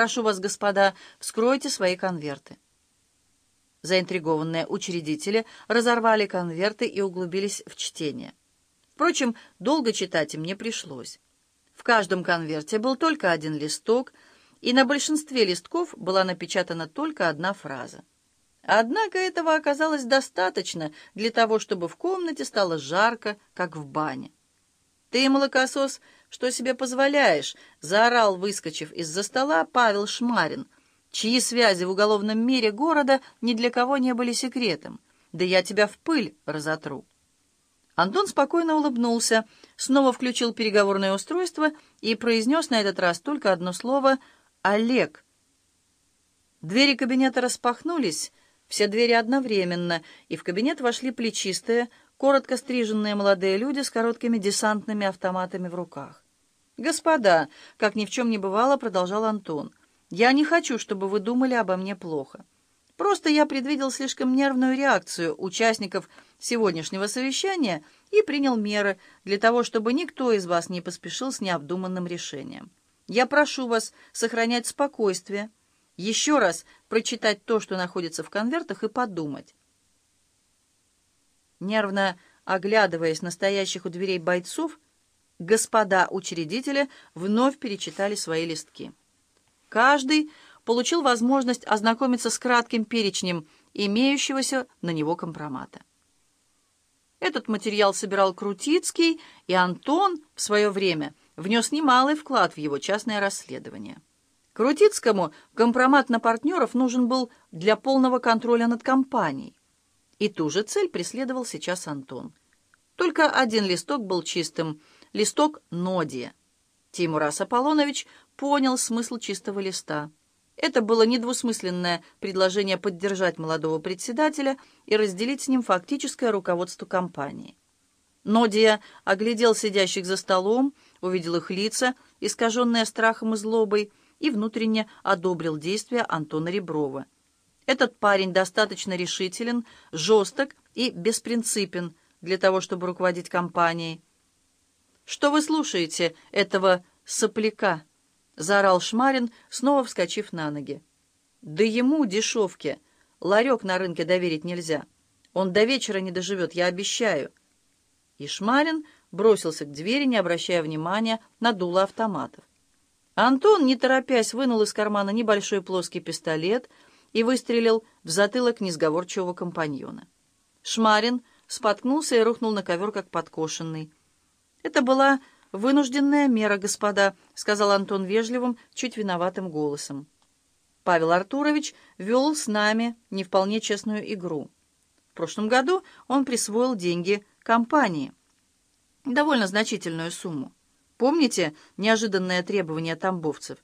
Прошу вас, господа, вскройте свои конверты». Заинтригованные учредители разорвали конверты и углубились в чтение. Впрочем, долго читать им не пришлось. В каждом конверте был только один листок, и на большинстве листков была напечатана только одна фраза. Однако этого оказалось достаточно для того, чтобы в комнате стало жарко, как в бане. «Ты, молокосос, что себе позволяешь?» — заорал, выскочив из-за стола, Павел Шмарин, чьи связи в уголовном мире города ни для кого не были секретом. «Да я тебя в пыль разотру». Антон спокойно улыбнулся, снова включил переговорное устройство и произнес на этот раз только одно слово «Олег». Двери кабинета распахнулись, все двери одновременно, и в кабинет вошли плечистые, коротко стриженные молодые люди с короткими десантными автоматами в руках. «Господа», — как ни в чем не бывало, продолжал Антон, — «я не хочу, чтобы вы думали обо мне плохо. Просто я предвидел слишком нервную реакцию участников сегодняшнего совещания и принял меры для того, чтобы никто из вас не поспешил с необдуманным решением. Я прошу вас сохранять спокойствие» еще раз прочитать то, что находится в конвертах, и подумать. Нервно оглядываясь на стоящих у дверей бойцов, господа учредители вновь перечитали свои листки. Каждый получил возможность ознакомиться с кратким перечнем имеющегося на него компромата. Этот материал собирал Крутицкий, и Антон в свое время внес немалый вклад в его частное расследование. Крутицкому компромат на партнеров нужен был для полного контроля над компанией. И ту же цель преследовал сейчас Антон. Только один листок был чистым, листок Нодия. Тимурас Аполлонович понял смысл чистого листа. Это было недвусмысленное предложение поддержать молодого председателя и разделить с ним фактическое руководство компании. Нодия оглядел сидящих за столом, увидел их лица, искаженные страхом и злобой, и внутренне одобрил действия Антона Реброва. Этот парень достаточно решителен, жесток и беспринципен для того, чтобы руководить компанией. «Что вы слушаете этого сопляка?» — заорал Шмарин, снова вскочив на ноги. «Да ему, дешевке, ларек на рынке доверить нельзя. Он до вечера не доживет, я обещаю». И Шмарин бросился к двери, не обращая внимания на дуло автоматов. Антон, не торопясь, вынул из кармана небольшой плоский пистолет и выстрелил в затылок несговорчивого компаньона. Шмарин споткнулся и рухнул на ковер, как подкошенный. «Это была вынужденная мера, господа», — сказал Антон вежливым, чуть виноватым голосом. Павел Артурович вел с нами не вполне честную игру. В прошлом году он присвоил деньги компании, довольно значительную сумму. Помните неожиданное требование тамбовцев?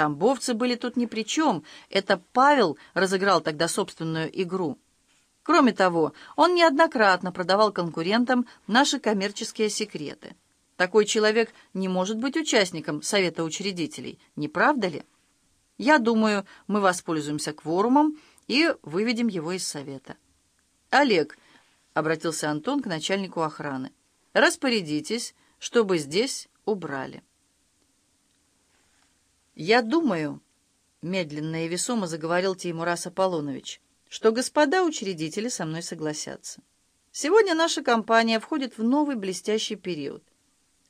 Тамбовцы были тут ни при чем. Это Павел разыграл тогда собственную игру. Кроме того, он неоднократно продавал конкурентам наши коммерческие секреты. Такой человек не может быть участником Совета учредителей, не правда ли? Я думаю, мы воспользуемся кворумом и выведем его из Совета. «Олег», — обратился Антон к начальнику охраны, — «распорядитесь, чтобы здесь убрали. «Я думаю», — медленно и весомо заговорил Теймурас Аполлонович, «что господа учредители со мной согласятся. Сегодня наша компания входит в новый блестящий период.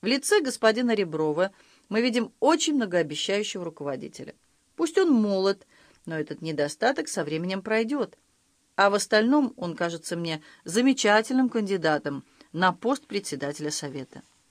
В лице господина Реброва мы видим очень многообещающего руководителя. Пусть он молод, но этот недостаток со временем пройдет. А в остальном он кажется мне замечательным кандидатом на пост председателя Совета.